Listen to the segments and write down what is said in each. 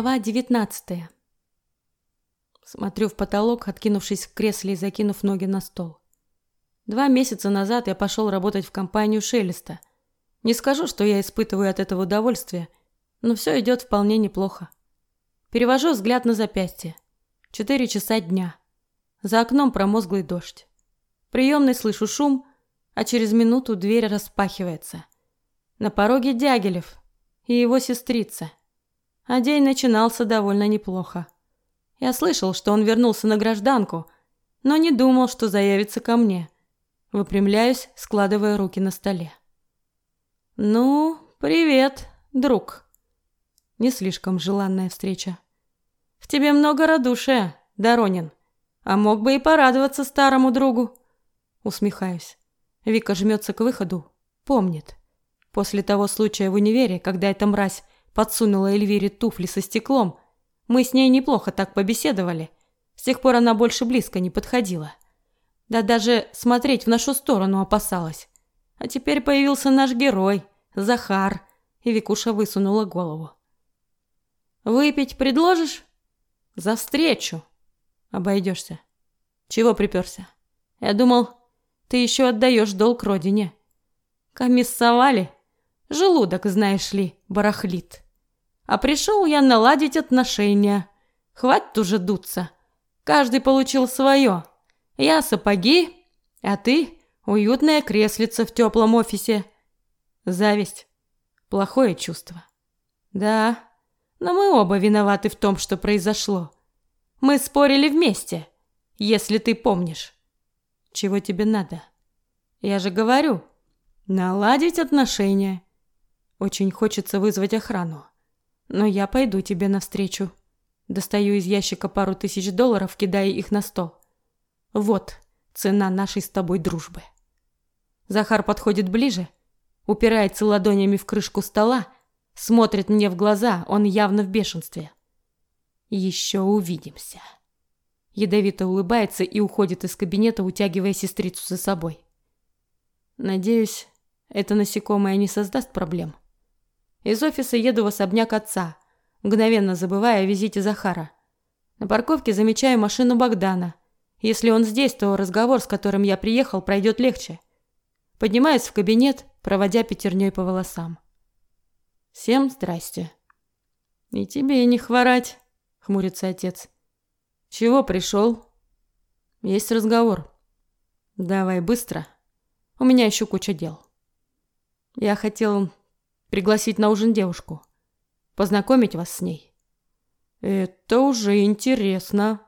Глава девятнадцатая. Смотрю в потолок, откинувшись в кресле и закинув ноги на стол. Два месяца назад я пошел работать в компанию Шелеста. Не скажу, что я испытываю от этого удовольствие, но все идет вполне неплохо. Перевожу взгляд на запястье. Четыре часа дня. За окном промозглый дождь. Приемный слышу шум, а через минуту дверь распахивается. На пороге Дягилев и его сестрица – а день начинался довольно неплохо. Я слышал, что он вернулся на гражданку, но не думал, что заявится ко мне. Выпрямляюсь, складывая руки на столе. «Ну, привет, друг». Не слишком желанная встреча. «В тебе много радушия, Доронин, а мог бы и порадоваться старому другу». Усмехаюсь. Вика жмется к выходу, помнит. После того случая в универе, когда эта мразь подсунула Эльвире туфли со стеклом. Мы с ней неплохо так побеседовали. С тех пор она больше близко не подходила. Да даже смотреть в нашу сторону опасалась. А теперь появился наш герой, Захар, и Викуша высунула голову. «Выпить предложишь?» «За встречу!» «Обойдешься». «Чего приперся?» «Я думал, ты еще отдаешь долг родине». «Комиссовали?» Желудок, знаешь ли, барахлит. А пришел я наладить отношения. Хватит уже дуться. Каждый получил свое. Я сапоги, а ты уютное креслице в теплом офисе. Зависть. Плохое чувство. Да, но мы оба виноваты в том, что произошло. Мы спорили вместе, если ты помнишь. Чего тебе надо? Я же говорю, наладить отношения. Очень хочется вызвать охрану. Но я пойду тебе навстречу. Достаю из ящика пару тысяч долларов, кидая их на стол. Вот цена нашей с тобой дружбы. Захар подходит ближе, упирается ладонями в крышку стола, смотрит мне в глаза, он явно в бешенстве. Еще увидимся. Ядовито улыбается и уходит из кабинета, утягивая сестрицу за собой. Надеюсь, это насекомое не создаст проблем. Из офиса еду в особняк отца, мгновенно забывая о визите Захара. На парковке замечаю машину Богдана. Если он здесь, то разговор, с которым я приехал, пройдет легче. Поднимаюсь в кабинет, проводя пятерней по волосам. Всем здрасте. И тебе не хворать, хмурится отец. Чего пришел? Есть разговор. Давай быстро. У меня еще куча дел. Я хотел пригласить на ужин девушку, познакомить вас с ней. Это уже интересно.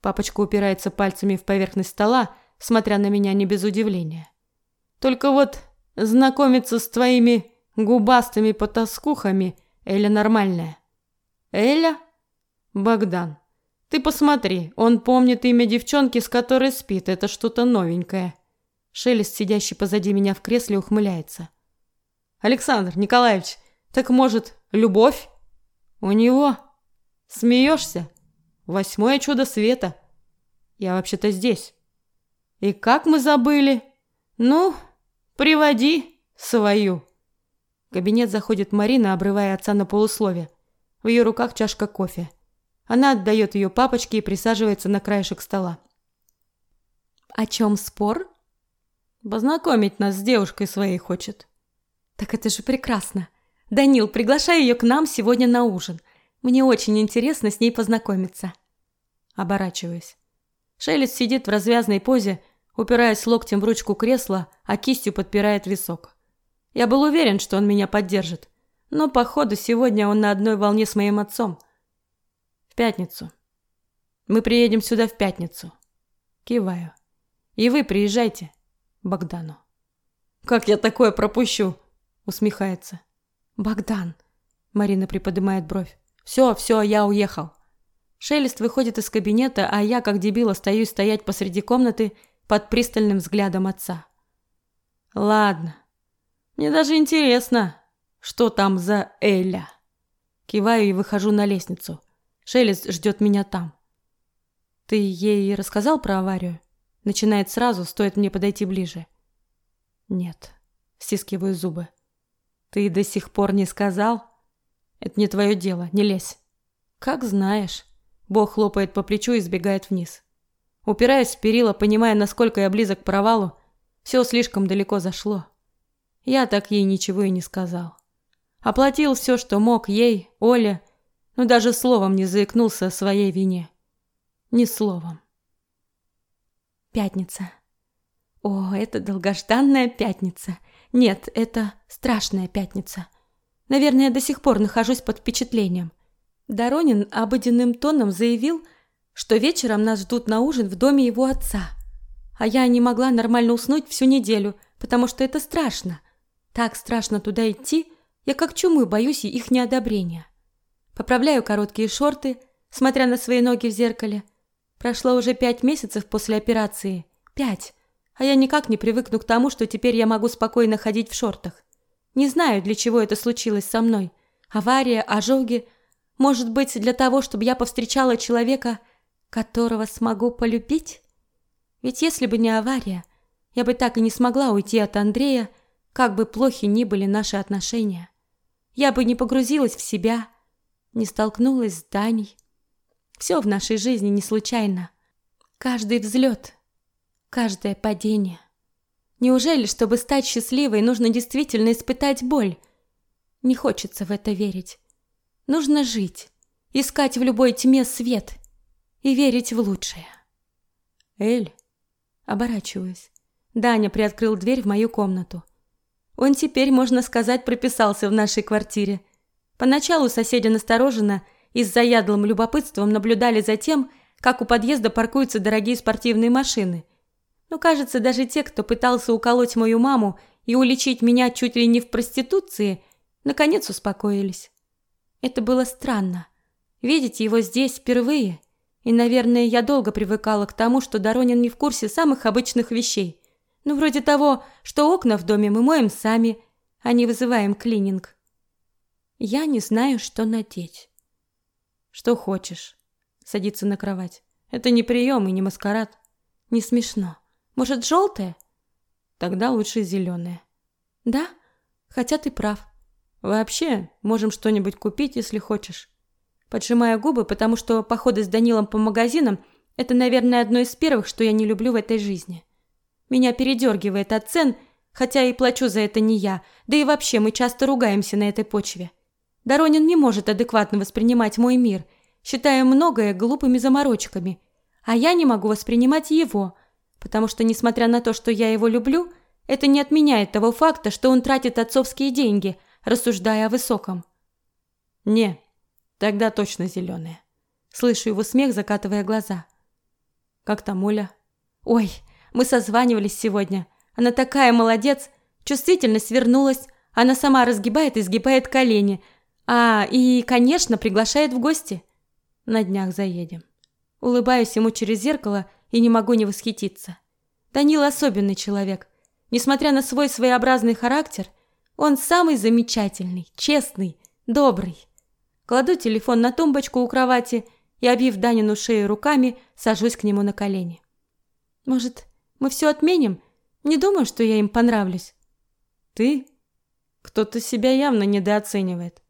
Папочка упирается пальцами в поверхность стола, смотря на меня не без удивления. Только вот знакомиться с твоими губастыми потаскухами Эля нормальная. Эля? Богдан. Ты посмотри, он помнит имя девчонки, с которой спит. Это что-то новенькое. Шелест, сидящий позади меня в кресле, ухмыляется. Александр Николаевич, так может, любовь? У него? Смеешься? Восьмое чудо света. Я вообще-то здесь. И как мы забыли? Ну, приводи свою. В кабинет заходит Марина, обрывая отца на полуслове. В ее руках чашка кофе. Она отдает ее папочке и присаживается на краешек стола. «О чем спор?» «Познакомить нас с девушкой своей хочет». Так это же прекрасно. Данил, приглашай ее к нам сегодня на ужин. Мне очень интересно с ней познакомиться. Оборачиваюсь. Шелест сидит в развязной позе, упираясь локтем в ручку кресла, а кистью подпирает висок. Я был уверен, что он меня поддержит, но походу сегодня он на одной волне с моим отцом. В пятницу. Мы приедем сюда в пятницу. Киваю. И вы приезжайте, Богдану. Как я такое пропущу? Усмехается. Богдан. Марина приподнимает бровь. Все, все, я уехал. Шелест выходит из кабинета, а я, как дебил, остаюсь стоять посреди комнаты под пристальным взглядом отца. Ладно. Мне даже интересно, что там за Эля. Киваю и выхожу на лестницу. Шелест ждет меня там. Ты ей рассказал про аварию? Начинает сразу, стоит мне подойти ближе. Нет. Стискиваю зубы. Ты до сих пор не сказал? Это не твое дело, не лезь. Как знаешь. Бог хлопает по плечу и сбегает вниз. Упираясь в перила, понимая, насколько я близок к провалу, все слишком далеко зашло. Я так ей ничего и не сказал. Оплатил все, что мог ей, Оле, но даже словом не заикнулся о своей вине. Ни словом. Пятница. О, это долгожданная пятница. Нет, это страшная пятница. Наверное, я до сих пор нахожусь под впечатлением. Доронин обыденным тоном заявил, что вечером нас ждут на ужин в доме его отца. А я не могла нормально уснуть всю неделю, потому что это страшно. Так страшно туда идти, я как чумы боюсь их неодобрения. Поправляю короткие шорты, смотря на свои ноги в зеркале. Прошло уже пять месяцев после операции. Пять. А я никак не привыкну к тому, что теперь я могу спокойно ходить в шортах. Не знаю, для чего это случилось со мной. Авария, ожоги. Может быть, для того, чтобы я повстречала человека, которого смогу полюбить? Ведь если бы не авария, я бы так и не смогла уйти от Андрея, как бы плохи ни были наши отношения. Я бы не погрузилась в себя, не столкнулась с Даней. Все в нашей жизни не случайно. Каждый взлет, каждое падение. Неужели, чтобы стать счастливой, нужно действительно испытать боль? Не хочется в это верить. Нужно жить, искать в любой тьме свет и верить в лучшее. Эль, оборачиваюсь. Даня приоткрыл дверь в мою комнату. Он теперь, можно сказать, прописался в нашей квартире. Поначалу соседи настороженно и с заядлым любопытством наблюдали за тем, как у подъезда паркуются дорогие спортивные машины – но, кажется, даже те, кто пытался уколоть мою маму и уличить меня чуть ли не в проституции, наконец успокоились. Это было странно. Видеть его здесь впервые. И, наверное, я долго привыкала к тому, что Доронин не в курсе самых обычных вещей. Ну, вроде того, что окна в доме мы моем сами, а не вызываем клининг. Я не знаю, что надеть. Что хочешь. Садиться на кровать. Это не прием и не маскарад. Не смешно. Может, желтое? Тогда лучше зеленое. Да? Хотя ты прав. Вообще, можем что-нибудь купить, если хочешь. Поджимая губы, потому что походы с Данилом по магазинам – это, наверное, одно из первых, что я не люблю в этой жизни. Меня передергивает от цен, хотя и плачу за это не я, да и вообще мы часто ругаемся на этой почве. Доронин не может адекватно воспринимать мой мир, считая многое глупыми заморочками, а я не могу воспринимать его – потому что, несмотря на то, что я его люблю, это не отменяет того факта, что он тратит отцовские деньги, рассуждая о высоком. Не, тогда точно зеленые. Слышу его смех, закатывая глаза. Как там Оля? Ой, мы созванивались сегодня. Она такая молодец, чувствительность вернулась, она сама разгибает и сгибает колени. А, и, конечно, приглашает в гости. На днях заедем. Улыбаюсь ему через зеркало и не могу не восхититься. Данил особенный человек. Несмотря на свой своеобразный характер, он самый замечательный, честный, добрый. Кладу телефон на тумбочку у кровати и, обив Данину шею руками, сажусь к нему на колени. Может, мы все отменим? Не думаю, что я им понравлюсь. Ты? Кто-то себя явно недооценивает.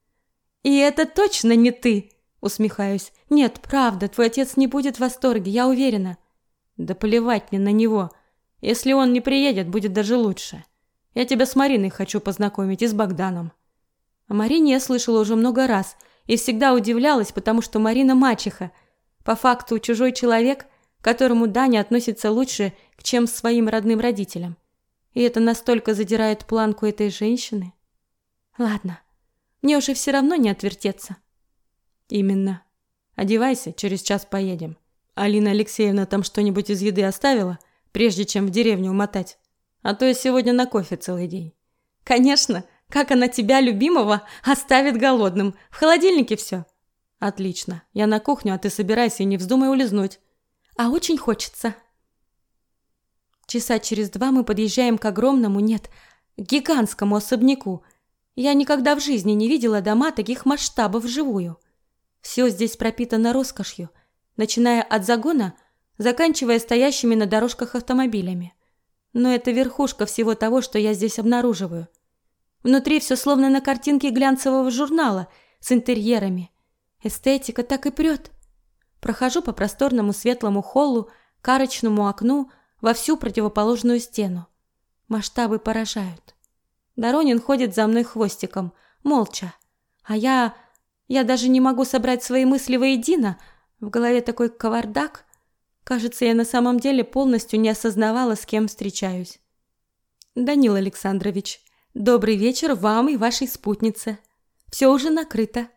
И это точно не ты, усмехаюсь. Нет, правда, твой отец не будет в восторге, я уверена. Да плевать мне на него. Если он не приедет, будет даже лучше. Я тебя с Мариной хочу познакомить и с Богданом. О Марине я слышала уже много раз и всегда удивлялась, потому что Марина мачеха. По факту чужой человек, к которому Даня относится лучше, чем к своим родным родителям. И это настолько задирает планку этой женщины. Ладно, мне уже все равно не отвертеться. Именно. Одевайся, через час поедем. Алина Алексеевна там что-нибудь из еды оставила, прежде чем в деревню умотать? А то я сегодня на кофе целый день. Конечно, как она тебя, любимого, оставит голодным. В холодильнике все. Отлично. Я на кухню, а ты собирайся и не вздумай улизнуть. А очень хочется. Часа через два мы подъезжаем к огромному, нет, гигантскому особняку. Я никогда в жизни не видела дома таких масштабов вживую. Все здесь пропитано роскошью, начиная от загона, заканчивая стоящими на дорожках автомобилями. Но это верхушка всего того, что я здесь обнаруживаю. Внутри все словно на картинке глянцевого журнала с интерьерами. Эстетика так и прет. Прохожу по просторному светлому холлу, карочному окну во всю противоположную стену. Масштабы поражают. Доронин ходит за мной хвостиком, молча. А я... я даже не могу собрать свои мысли воедино. В голове такой кавардак. Кажется, я на самом деле полностью не осознавала, с кем встречаюсь. Данил Александрович, добрый вечер вам и вашей спутнице. Все уже накрыто.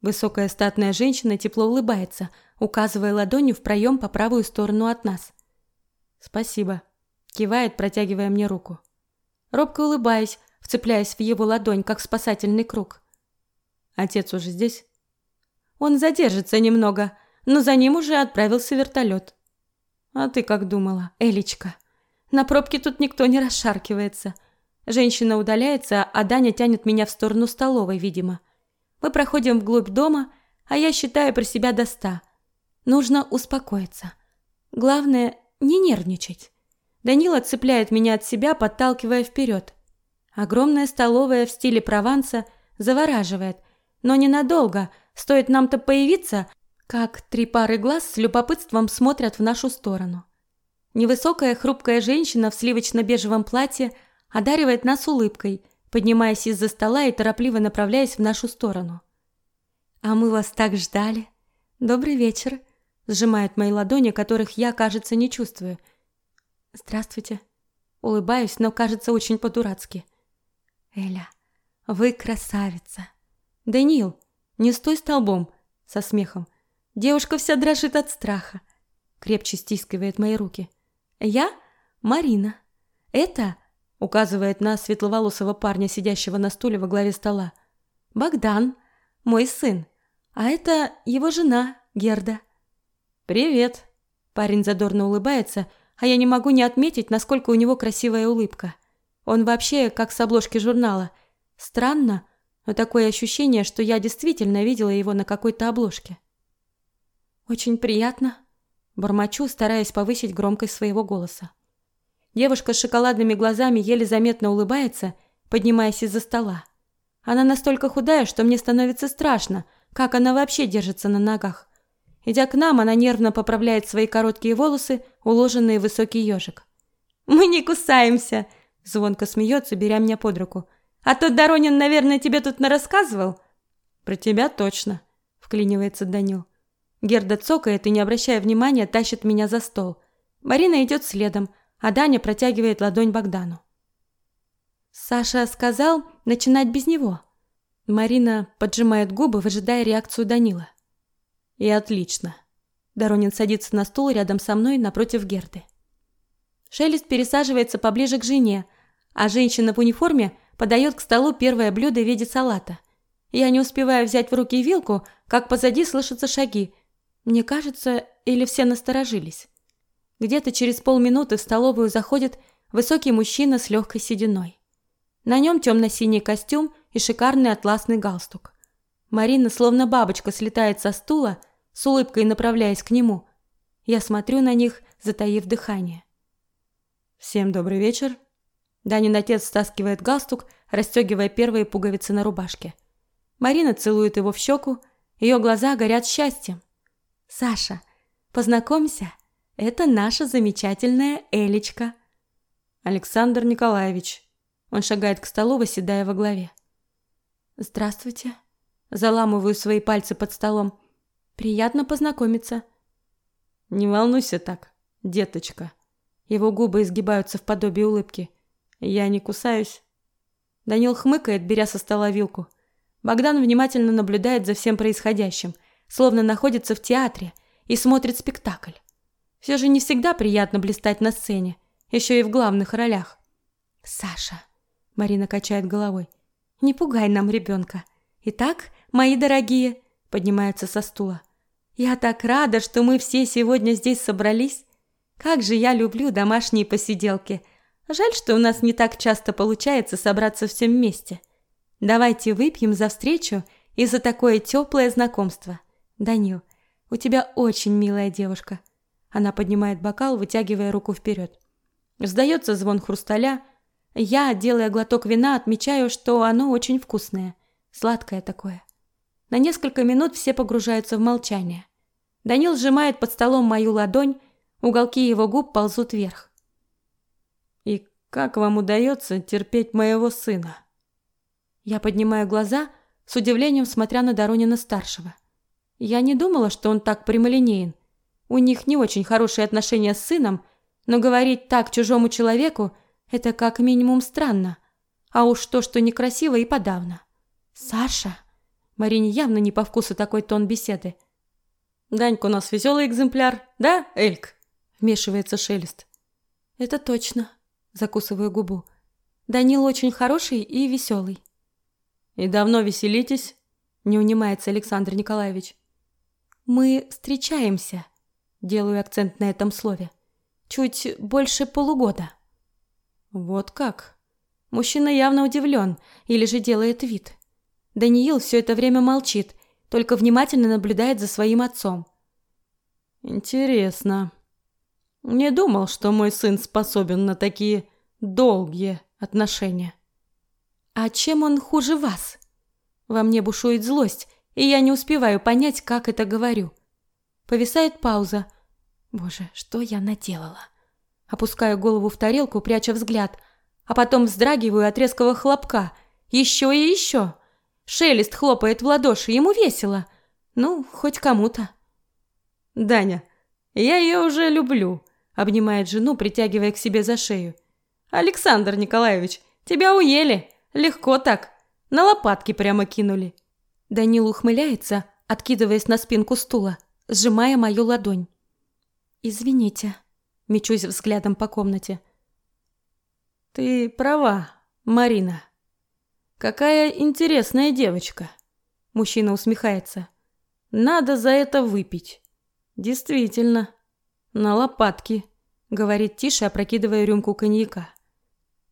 Высокая статная женщина тепло улыбается, указывая ладонью в проем по правую сторону от нас. Спасибо, кивает, протягивая мне руку. Робко улыбаясь, вцепляясь в его ладонь, как спасательный круг. Отец уже здесь? Он задержится немного, но за ним уже отправился вертолет. А ты как думала, Элечка? На пробке тут никто не расшаркивается. Женщина удаляется, а Даня тянет меня в сторону столовой, видимо. Мы проходим вглубь дома, а я считаю про себя до ста. Нужно успокоиться. Главное, не нервничать. Данила цепляет меня от себя, подталкивая вперед. Огромная столовая в стиле Прованса завораживает, но ненадолго. Стоит нам-то появиться, как три пары глаз с любопытством смотрят в нашу сторону. Невысокая хрупкая женщина в сливочно-бежевом платье одаривает нас улыбкой, поднимаясь из-за стола и торопливо направляясь в нашу сторону. «А мы вас так ждали. Добрый вечер», – сжимает мои ладони, которых я, кажется, не чувствую. «Здравствуйте». Улыбаюсь, но кажется очень по-дурацки. «Эля, вы красавица». «Даниил, не стой столбом», – со смехом. Девушка вся дрожит от страха. Крепче стискивает мои руки. «Я Марина. Это указывает на светловолосого парня, сидящего на стуле во главе стола. Богдан, мой сын. А это его жена, Герда. Привет. Парень задорно улыбается, а я не могу не отметить, насколько у него красивая улыбка. Он вообще как с обложки журнала. Странно, но такое ощущение, что я действительно видела его на какой-то обложке. Очень приятно, бормочу, стараясь повысить громкость своего голоса. Девушка с шоколадными глазами еле заметно улыбается, поднимаясь из-за стола. Она настолько худая, что мне становится страшно, как она вообще держится на ногах. Идя к нам, она нервно поправляет свои короткие волосы, уложенные в высокий ежик. «Мы не кусаемся!» – звонко смеется, беря меня под руку. «А тот Доронин, наверное, тебе тут нарассказывал?» «Про тебя точно», – вклинивается Данил. Герда цокает и, не обращая внимания, тащит меня за стол. Марина идет следом – а Даня протягивает ладонь Богдану. Саша сказал начинать без него. Марина поджимает губы, выжидая реакцию Данила. И отлично. Доронин садится на стул рядом со мной напротив Герды. Шелест пересаживается поближе к жене, а женщина в униформе подает к столу первое блюдо в виде салата. Я не успеваю взять в руки вилку, как позади слышатся шаги. Мне кажется, или все насторожились. Где-то через полминуты в столовую заходит высокий мужчина с легкой сединой. На нем темно-синий костюм и шикарный атласный галстук. Марина, словно бабочка, слетает со стула, с улыбкой направляясь к нему. Я смотрю на них, затаив дыхание. «Всем добрый вечер». Данин отец стаскивает галстук, расстегивая первые пуговицы на рубашке. Марина целует его в щеку, ее глаза горят счастьем. «Саша, познакомься, это наша замечательная Элечка. Александр Николаевич. Он шагает к столу, восседая во главе. Здравствуйте. Заламываю свои пальцы под столом. Приятно познакомиться. Не волнуйся так, деточка. Его губы изгибаются в подобие улыбки. Я не кусаюсь. Данил хмыкает, беря со стола вилку. Богдан внимательно наблюдает за всем происходящим, словно находится в театре и смотрит спектакль. Все же не всегда приятно блистать на сцене, еще и в главных ролях. Саша, Марина качает головой. Не пугай нам ребенка. Итак, мои дорогие, поднимается со стула. Я так рада, что мы все сегодня здесь собрались. Как же я люблю домашние посиделки. Жаль, что у нас не так часто получается собраться всем вместе. Давайте выпьем за встречу и за такое теплое знакомство. Данил, у тебя очень милая девушка. Она поднимает бокал, вытягивая руку вперед. Сдается звон хрусталя. Я, делая глоток вина, отмечаю, что оно очень вкусное. Сладкое такое. На несколько минут все погружаются в молчание. Данил сжимает под столом мою ладонь, уголки его губ ползут вверх. «И как вам удается терпеть моего сына?» Я поднимаю глаза, с удивлением смотря на Доронина-старшего. Я не думала, что он так прямолинеен. У них не очень хорошие отношения с сыном, но говорить так чужому человеку – это как минимум странно. А уж то, что некрасиво и подавно. «Саша?» Марине явно не по вкусу такой тон беседы. «Данька у нас веселый экземпляр, да, Эльк?» Вмешивается Шелест. «Это точно», – закусываю губу. «Данил очень хороший и веселый». «И давно веселитесь?» – не унимается Александр Николаевич. «Мы встречаемся», – делаю акцент на этом слове. «Чуть больше полугода». «Вот как?» Мужчина явно удивлен или же делает вид. Даниил все это время молчит, только внимательно наблюдает за своим отцом. «Интересно. Не думал, что мой сын способен на такие долгие отношения». «А чем он хуже вас?» Во мне бушует злость, и я не успеваю понять, как это говорю. Повисает пауза. Боже, что я наделала? Опускаю голову в тарелку, пряча взгляд – а потом вздрагиваю от резкого хлопка. Еще и еще. Шелест хлопает в ладоши, ему весело. Ну, хоть кому-то. «Даня, я ее уже люблю», — обнимает жену, притягивая к себе за шею. «Александр Николаевич, тебя уели. Легко так. На лопатки прямо кинули». Данил ухмыляется, откидываясь на спинку стула, сжимая мою ладонь. «Извините», — мечусь взглядом по комнате. Ты права, Марина. Какая интересная девочка. Мужчина усмехается. Надо за это выпить. Действительно. На лопатки, говорит тише, опрокидывая рюмку коньяка.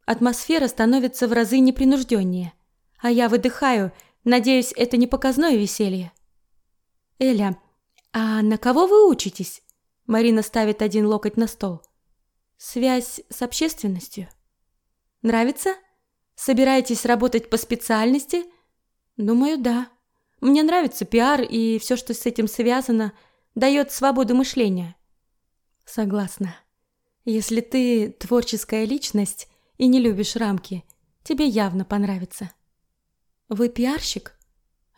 Атмосфера становится в разы непринужденнее, а я выдыхаю, надеюсь, это не показное веселье. Эля, а на кого вы учитесь? Марина ставит один локоть на стол. Связь с общественностью. Нравится? Собираетесь работать по специальности? Думаю, да. Мне нравится пиар и все, что с этим связано, дает свободу мышления. Согласна. Если ты творческая личность и не любишь рамки, тебе явно понравится. Вы пиарщик?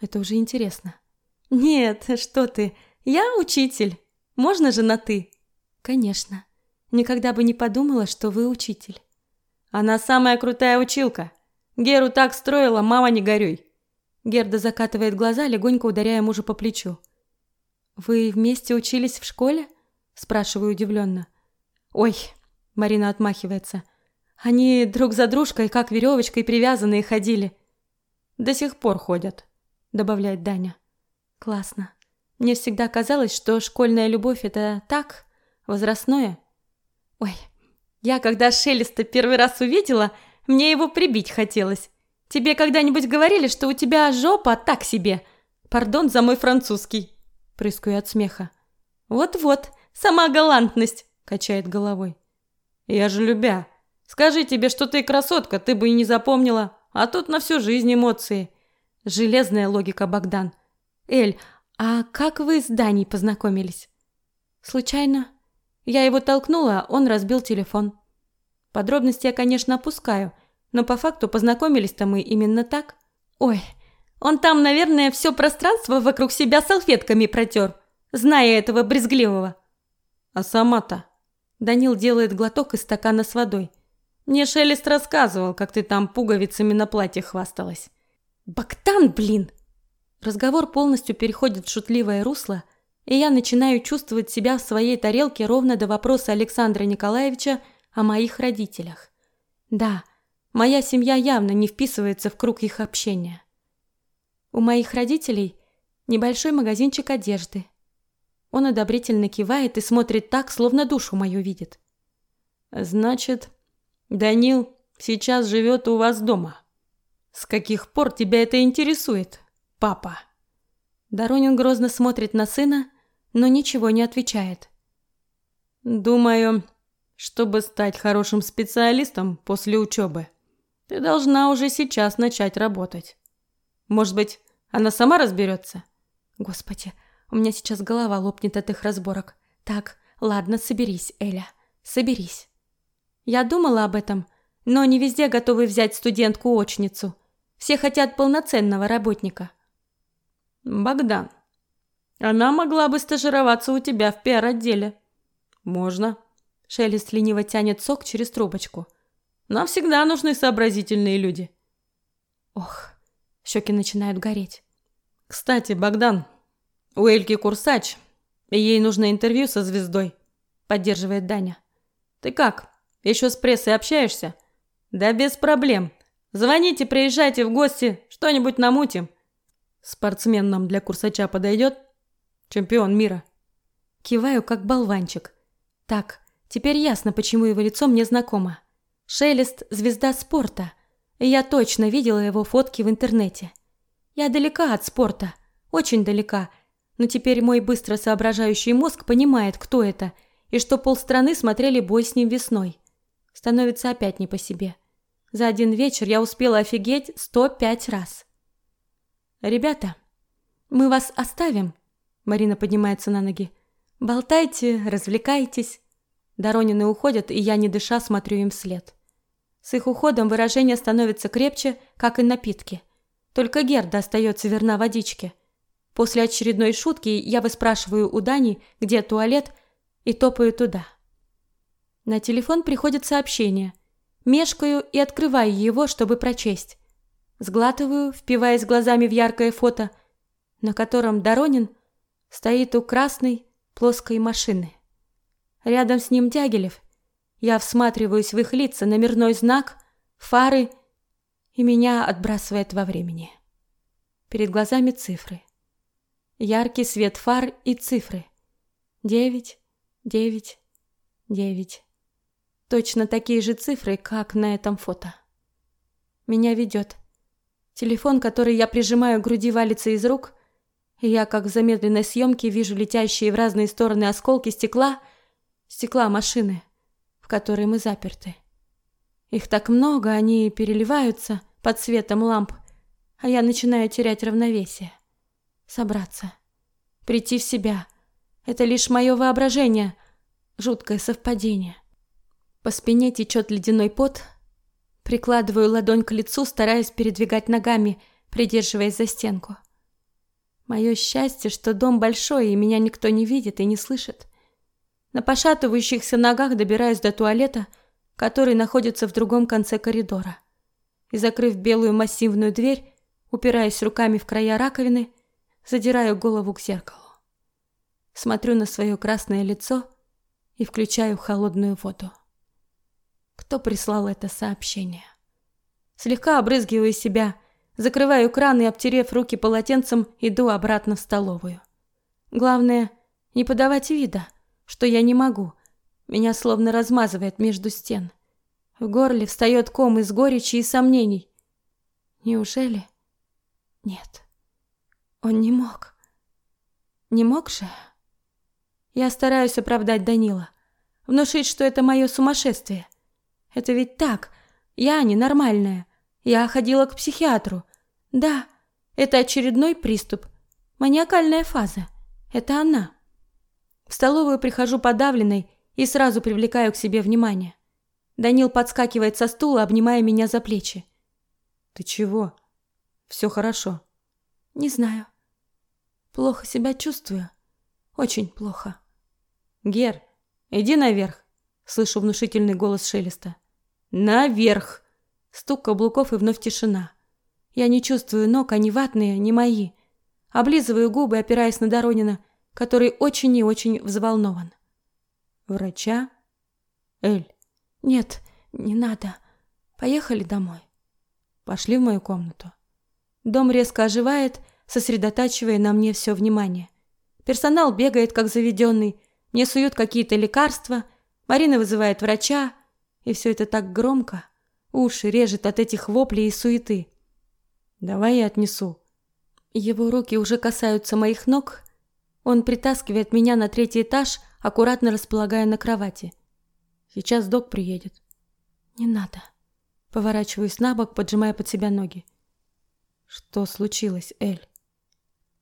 Это уже интересно. Нет, что ты, я учитель. Можно же на «ты»? Конечно. Никогда бы не подумала, что вы учитель. Она самая крутая училка. Геру так строила, мама не горюй. Герда закатывает глаза, легонько ударяя мужа по плечу. Вы вместе учились в школе? спрашиваю удивленно. Ой, Марина отмахивается. Они друг за дружкой, как веревочкой привязанные, ходили. До сих пор ходят, добавляет Даня. Классно. Мне всегда казалось, что школьная любовь это так, возрастное. Ой, я, когда Шелеста первый раз увидела, мне его прибить хотелось. Тебе когда-нибудь говорили, что у тебя жопа так себе? Пардон за мой французский. Прыскаю от смеха. Вот-вот, сама галантность, качает головой. Я же любя. Скажи тебе, что ты красотка, ты бы и не запомнила. А тут на всю жизнь эмоции. Железная логика, Богдан. Эль, а как вы с Даней познакомились? Случайно. Я его толкнула, он разбил телефон. Подробности я, конечно, опускаю, но по факту познакомились-то мы именно так. Ой, он там, наверное, все пространство вокруг себя салфетками протер, зная этого брезгливого. А сама-то? Данил делает глоток из стакана с водой. Мне Шелест рассказывал, как ты там пуговицами на платье хвасталась. Бактан, блин! Разговор полностью переходит в шутливое русло, и я начинаю чувствовать себя в своей тарелке ровно до вопроса Александра Николаевича о моих родителях. Да, моя семья явно не вписывается в круг их общения. У моих родителей небольшой магазинчик одежды. Он одобрительно кивает и смотрит так, словно душу мою видит. Значит, Данил сейчас живет у вас дома. С каких пор тебя это интересует, папа? Доронин грозно смотрит на сына, но ничего не отвечает. Думаю, чтобы стать хорошим специалистом после учебы, ты должна уже сейчас начать работать. Может быть, Она сама разберется. Господи, у меня сейчас голова лопнет от их разборок. Так, ладно, соберись, Эля, соберись. Я думала об этом, но не везде готовы взять студентку-очницу. Все хотят полноценного работника. Богдан, она могла бы стажироваться у тебя в пиар-отделе. Можно. Шелест лениво тянет сок через трубочку. Нам всегда нужны сообразительные люди. Ох, щеки начинают гореть. Кстати, Богдан, у Эльки курсач, ей нужно интервью со звездой, поддерживает Даня. Ты как, еще с прессой общаешься? Да без проблем. Звоните, приезжайте в гости, что-нибудь намутим. Спортсмен нам для курсача подойдет? Чемпион мира. Киваю, как болванчик. Так, теперь ясно, почему его лицо мне знакомо. Шелест – звезда спорта. Я точно видела его фотки в интернете. Я далека от спорта, очень далека, но теперь мой быстро соображающий мозг понимает, кто это, и что полстраны смотрели бой с ним весной. Становится опять не по себе. За один вечер я успела офигеть 105 раз. «Ребята, мы вас оставим?» Марина поднимается на ноги. «Болтайте, развлекайтесь». Доронины уходят, и я, не дыша, смотрю им вслед. С их уходом выражение становится крепче, как и напитки – только Герда остается верна водичке. После очередной шутки я выспрашиваю у Дани, где туалет, и топаю туда. На телефон приходит сообщение. Мешкаю и открываю его, чтобы прочесть. Сглатываю, впиваясь глазами в яркое фото, на котором Доронин стоит у красной плоской машины. Рядом с ним Дягилев. Я всматриваюсь в их лица, номерной знак, фары – и меня отбрасывает во времени. Перед глазами цифры. Яркий свет фар и цифры. Девять, девять, девять. Точно такие же цифры, как на этом фото. Меня ведет. Телефон, который я прижимаю к груди, валится из рук, и я, как в замедленной съемке, вижу летящие в разные стороны осколки стекла, стекла машины, в которой мы заперты. Их так много, они переливаются под светом ламп, а я начинаю терять равновесие. Собраться. Прийти в себя. Это лишь мое воображение. Жуткое совпадение. По спине течет ледяной пот. Прикладываю ладонь к лицу, стараясь передвигать ногами, придерживаясь за стенку. Мое счастье, что дом большой, и меня никто не видит и не слышит. На пошатывающихся ногах добираюсь до туалета – который находится в другом конце коридора. И закрыв белую массивную дверь, упираясь руками в края раковины, задираю голову к зеркалу. Смотрю на свое красное лицо и включаю холодную воду. Кто прислал это сообщение? Слегка обрызгиваю себя, закрываю кран и, обтерев руки полотенцем, иду обратно в столовую. Главное, не подавать вида, что я не могу – меня словно размазывает между стен. В горле встает ком из горечи и сомнений. Неужели? Нет. Он не мог. Не мог же? Я стараюсь оправдать Данила. Внушить, что это мое сумасшествие. Это ведь так. Я ненормальная. Я ходила к психиатру. Да, это очередной приступ. Маниакальная фаза. Это она. В столовую прихожу подавленной и сразу привлекаю к себе внимание. Данил подскакивает со стула, обнимая меня за плечи. «Ты чего? Все хорошо?» «Не знаю. Плохо себя чувствую. Очень плохо». «Гер, иди наверх!» Слышу внушительный голос Шелеста. «Наверх!» Стук каблуков и вновь тишина. Я не чувствую ног, они ватные, не мои. Облизываю губы, опираясь на Доронина, который очень и очень взволнован. Врача? Эль. Нет, не надо. Поехали домой. Пошли в мою комнату. Дом резко оживает, сосредотачивая на мне все внимание. Персонал бегает, как заведенный. Мне суют какие-то лекарства. Марина вызывает врача. И все это так громко. Уши режет от этих воплей и суеты. Давай я отнесу. Его руки уже касаются моих ног. Он притаскивает меня на третий этаж, аккуратно располагая на кровати. Сейчас док приедет. Не надо. Поворачиваюсь на бок, поджимая под себя ноги. Что случилось, Эль?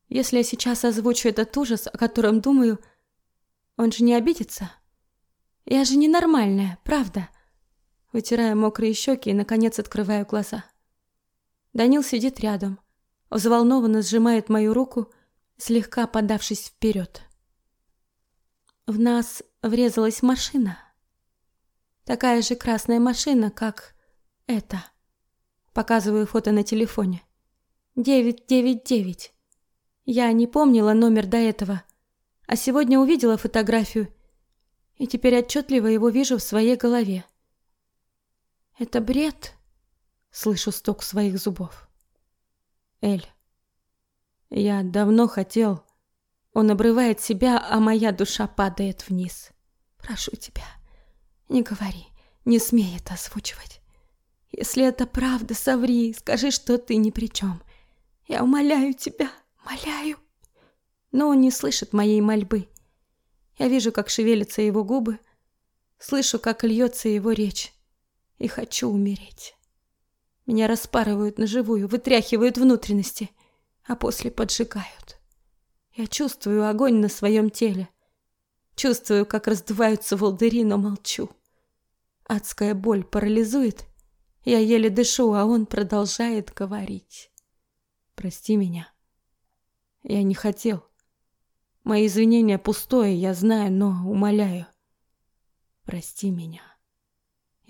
Если я сейчас озвучу этот ужас, о котором думаю, он же не обидится? Я же ненормальная, правда? Вытираю мокрые щеки и, наконец, открываю глаза. Данил сидит рядом, взволнованно сжимает мою руку, слегка подавшись вперед. В нас врезалась машина. Такая же красная машина, как эта. Показываю фото на телефоне. 999. Я не помнила номер до этого, а сегодня увидела фотографию и теперь отчетливо его вижу в своей голове. Это бред. Слышу стук своих зубов. Эль, я давно хотел... Он обрывает себя, а моя душа падает вниз. Прошу тебя, не говори, не смей это озвучивать. Если это правда, соври, скажи, что ты ни при чем. Я умоляю тебя, умоляю. Но он не слышит моей мольбы. Я вижу, как шевелятся его губы, слышу, как льется его речь, и хочу умереть. Меня распарывают на живую, вытряхивают внутренности, а после поджигают. Я чувствую огонь на своем теле, чувствую, как раздуваются волдыри, но молчу. Адская боль парализует, я еле дышу, а он продолжает говорить. Прости меня. Я не хотел. Мои извинения пустое, я знаю, но умоляю. Прости меня.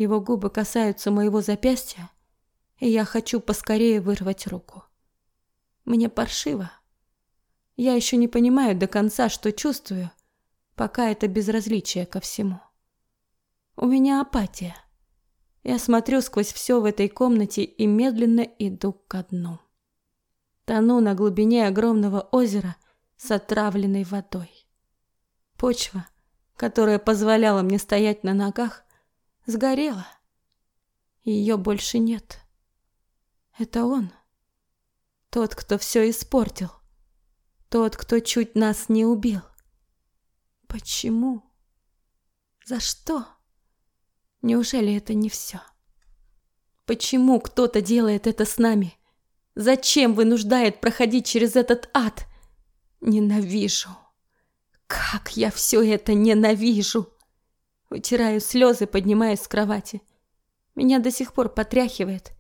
Его губы касаются моего запястья, и я хочу поскорее вырвать руку. Мне паршиво. Я еще не понимаю до конца, что чувствую, пока это безразличие ко всему. У меня апатия. Я смотрю сквозь все в этой комнате и медленно иду ко дну. Тону на глубине огромного озера с отравленной водой. Почва, которая позволяла мне стоять на ногах, сгорела. Ее больше нет. Это он. Тот, кто все испортил. Тот, кто чуть нас не убил. Почему? За что? Неужели это не все? Почему кто-то делает это с нами? Зачем вынуждает проходить через этот ад? Ненавижу. Как я все это ненавижу! Вытираю слезы, поднимаясь с кровати. Меня до сих пор потряхивает,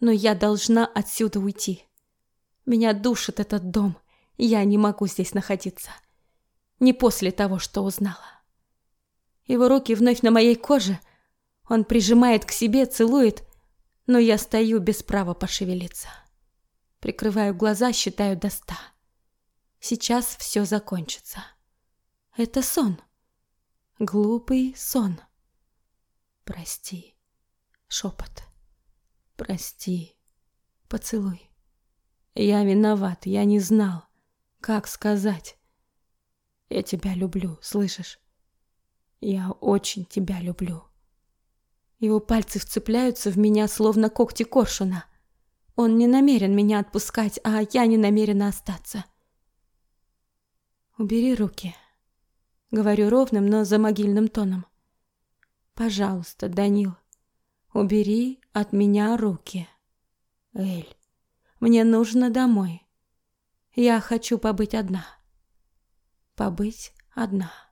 но я должна отсюда уйти. Меня душит этот дом, я не могу здесь находиться. Не после того, что узнала. Его руки вновь на моей коже. Он прижимает к себе, целует, но я стою без права пошевелиться. Прикрываю глаза, считаю до ста. Сейчас все закончится. Это сон. Глупый сон. Прости. Шепот. Прости. Поцелуй. Я виноват, я не знал, как сказать. Я тебя люблю, слышишь? Я очень тебя люблю. Его пальцы вцепляются в меня, словно когти коршуна. Он не намерен меня отпускать, а я не намерена остаться. «Убери руки», — говорю ровным, но за могильным тоном. «Пожалуйста, Данил, убери от меня руки. Эль, мне нужно домой. Я хочу побыть одна. Побыть одна».